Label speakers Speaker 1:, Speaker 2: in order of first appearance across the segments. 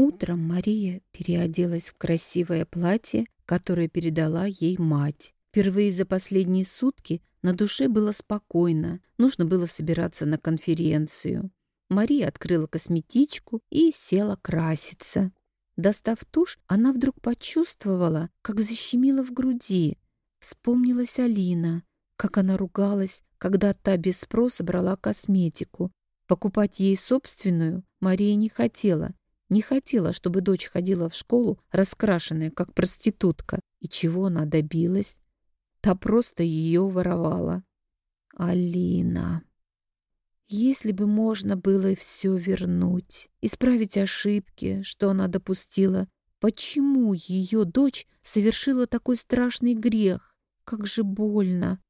Speaker 1: Утром Мария переоделась в красивое платье, которое передала ей мать. Впервые за последние сутки на душе было спокойно, нужно было собираться на конференцию. Мария открыла косметичку и села краситься. Достав тушь, она вдруг почувствовала, как защемило в груди. Вспомнилась Алина, как она ругалась, когда та без спроса брала косметику. Покупать ей собственную Мария не хотела. Не хотела, чтобы дочь ходила в школу, раскрашенная, как проститутка. И чего она добилась? Та просто ее воровала. Алина. Если бы можно было все вернуть, исправить ошибки, что она допустила, почему ее дочь совершила такой страшный грех? Как же больно.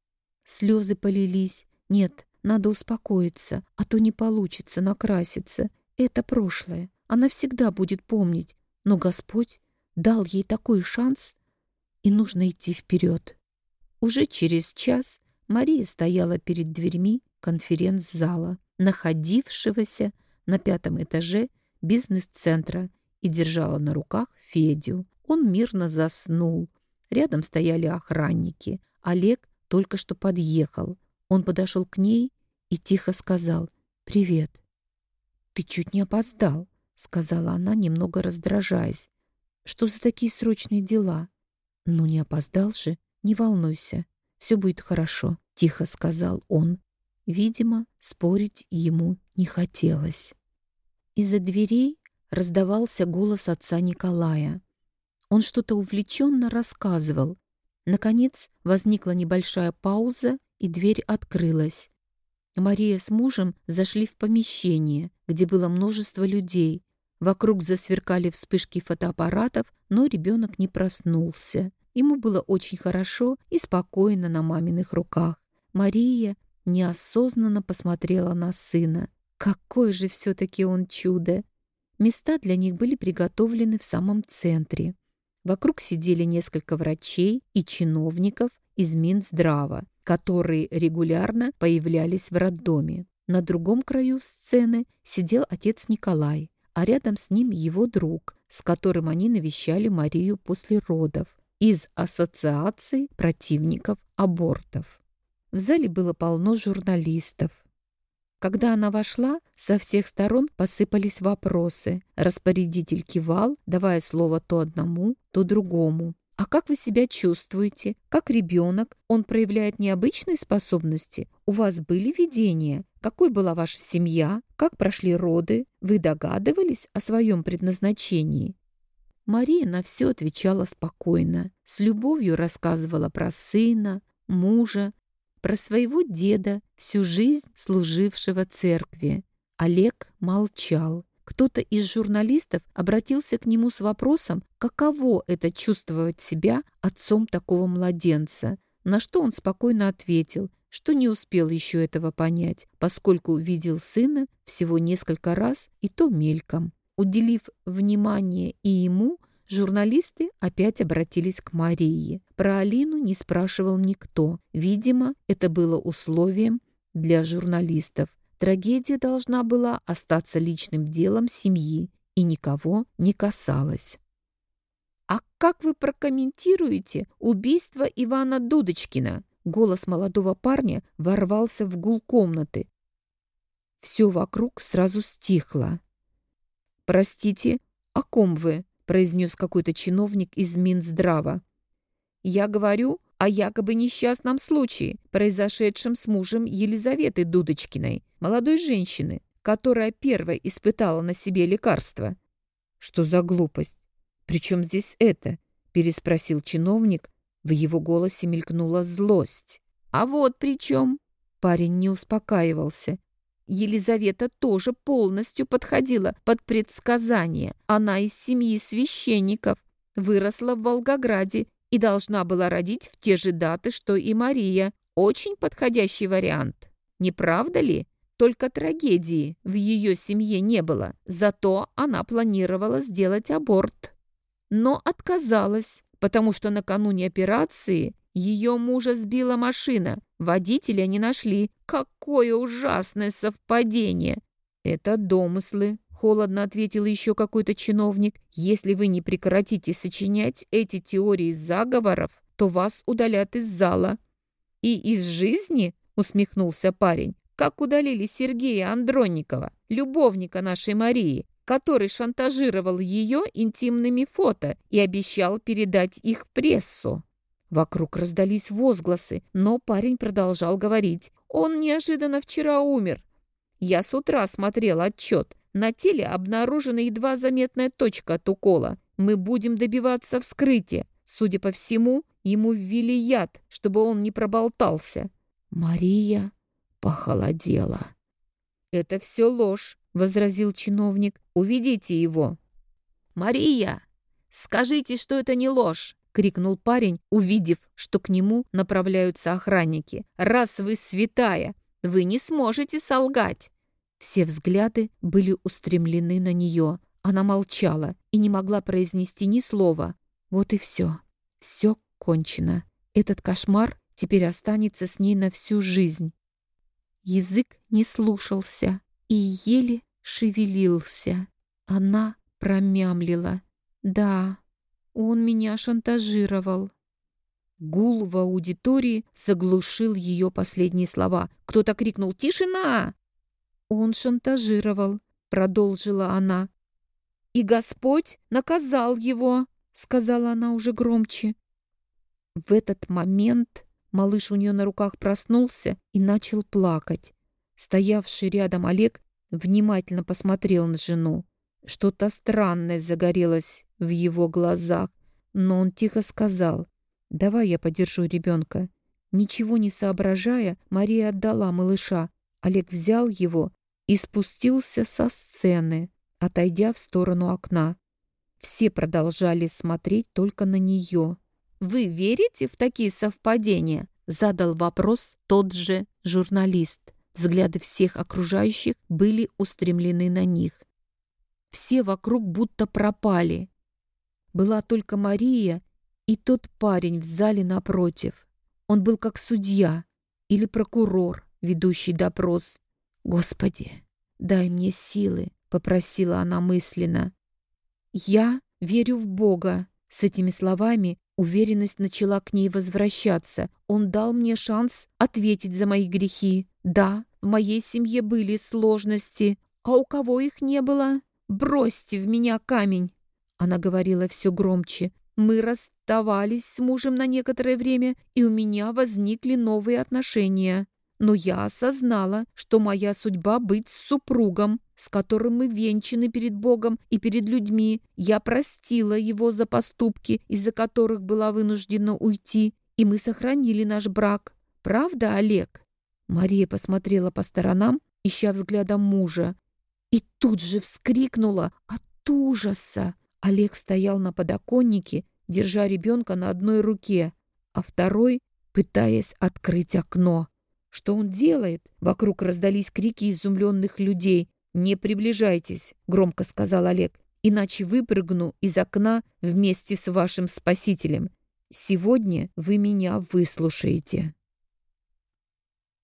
Speaker 1: Слезы полились. Нет, надо успокоиться, а то не получится накраситься. Это прошлое. Она всегда будет помнить. Но Господь дал ей такой шанс, и нужно идти вперед. Уже через час Мария стояла перед дверьми конференц-зала, находившегося на пятом этаже бизнес-центра, и держала на руках Федю. Он мирно заснул. Рядом стояли охранники. Олег только что подъехал. Он подошел к ней и тихо сказал «Привет». «Ты чуть не опоздал», — сказала она, немного раздражаясь. «Что за такие срочные дела?» «Ну, не опоздал же, не волнуйся, все будет хорошо», — тихо сказал он. Видимо, спорить ему не хотелось. Из-за дверей раздавался голос отца Николая. Он что-то увлеченно рассказывал. Наконец возникла небольшая пауза, и дверь открылась. Мария с мужем зашли в помещение, где было множество людей. Вокруг засверкали вспышки фотоаппаратов, но ребенок не проснулся. Ему было очень хорошо и спокойно на маминых руках. Мария неосознанно посмотрела на сына. Какое же все-таки он чудо! Места для них были приготовлены в самом центре. Вокруг сидели несколько врачей и чиновников из Минздрава, которые регулярно появлялись в роддоме. На другом краю сцены сидел отец Николай, а рядом с ним его друг, с которым они навещали Марию после родов, из Ассоциации противников абортов. В зале было полно журналистов. Когда она вошла, со всех сторон посыпались вопросы. Распорядитель кивал, давая слово то одному, то другому. «А как вы себя чувствуете? Как ребенок? Он проявляет необычные способности? У вас были видения? Какой была ваша семья? Как прошли роды? Вы догадывались о своем предназначении?» Мария на все отвечала спокойно, с любовью рассказывала про сына, мужа, про своего деда, всю жизнь служившего церкви. Олег молчал. Кто-то из журналистов обратился к нему с вопросом, каково это чувствовать себя отцом такого младенца, на что он спокойно ответил, что не успел еще этого понять, поскольку видел сына всего несколько раз и то мельком. Уделив внимание и ему, Журналисты опять обратились к Марии. Про Алину не спрашивал никто. Видимо, это было условием для журналистов. Трагедия должна была остаться личным делом семьи и никого не касалась. «А как вы прокомментируете убийство Ивана Дудочкина?» Голос молодого парня ворвался в гул комнаты. Все вокруг сразу стихло. «Простите, о ком вы?» произнес какой-то чиновник из Минздрава. «Я говорю о якобы несчастном случае, произошедшем с мужем Елизаветы Дудочкиной, молодой женщины, которая первой испытала на себе лекарство». «Что за глупость? Причем здесь это?» — переспросил чиновник. В его голосе мелькнула злость. «А вот при чем?» Парень не успокаивался. Елизавета тоже полностью подходила под предсказание. Она из семьи священников, выросла в Волгограде и должна была родить в те же даты, что и Мария. Очень подходящий вариант. Не правда ли? Только трагедии в ее семье не было. Зато она планировала сделать аборт. Но отказалась, потому что накануне операции ее мужа сбила машина. Водителя не нашли. Какое ужасное совпадение! Это домыслы, Холодно ответил еще какой-то чиновник. «Если вы не прекратите сочинять эти теории заговоров, то вас удалят из зала». «И из жизни?» — усмехнулся парень. «Как удалили Сергея Андронникова, любовника нашей Марии, который шантажировал ее интимными фото и обещал передать их прессу». Вокруг раздались возгласы, но парень продолжал говорить. «Он неожиданно вчера умер. Я с утра смотрел отчет. На теле обнаружена едва заметная точка от укола. Мы будем добиваться вскрытия. Судя по всему, ему ввели яд, чтобы он не проболтался. Мария похолодела. «Это все ложь», — возразил чиновник. «Уведите его». «Мария, скажите, что это не ложь!» — крикнул парень, увидев, что к нему направляются охранники. «Раз вы святая, вы не сможете солгать. Все взгляды были устремлены на нее. Она молчала и не могла произнести ни слова. Вот и все. Все кончено. Этот кошмар теперь останется с ней на всю жизнь. Язык не слушался и еле шевелился. Она промямлила. «Да, он меня шантажировал». Гул в аудитории заглушил ее последние слова. Кто-то крикнул «Тишина!» «Он шантажировал», — продолжила она. «И Господь наказал его», — сказала она уже громче. В этот момент малыш у нее на руках проснулся и начал плакать. Стоявший рядом Олег внимательно посмотрел на жену. Что-то странное загорелось в его глазах, но он тихо сказал, «Давай я подержу ребенка». Ничего не соображая, Мария отдала малыша. Олег взял его и спустился со сцены, отойдя в сторону окна. Все продолжали смотреть только на нее. «Вы верите в такие совпадения?» — задал вопрос тот же журналист. Взгляды всех окружающих были устремлены на них. Все вокруг будто пропали. Была только Мария и тот парень в зале напротив. Он был как судья или прокурор, ведущий допрос. «Господи, дай мне силы», — попросила она мысленно. «Я верю в Бога». С этими словами уверенность начала к ней возвращаться. Он дал мне шанс ответить за мои грехи. Да, в моей семье были сложности, а у кого их не было? Бросьте в меня камень. Она говорила все громче. Мы расставались с мужем на некоторое время, и у меня возникли новые отношения но я осознала, что моя судьба быть с супругом, с которым мы венчаны перед Богом и перед людьми. Я простила его за поступки, из-за которых была вынуждена уйти, и мы сохранили наш брак. Правда, Олег?» Мария посмотрела по сторонам, ища взглядом мужа, и тут же вскрикнула от ужаса. Олег стоял на подоконнике, держа ребенка на одной руке, а второй пытаясь открыть окно. Что он делает? Вокруг раздались крики изумленных людей. «Не приближайтесь», — громко сказал Олег, «иначе выпрыгну из окна вместе с вашим спасителем. Сегодня вы меня выслушаете».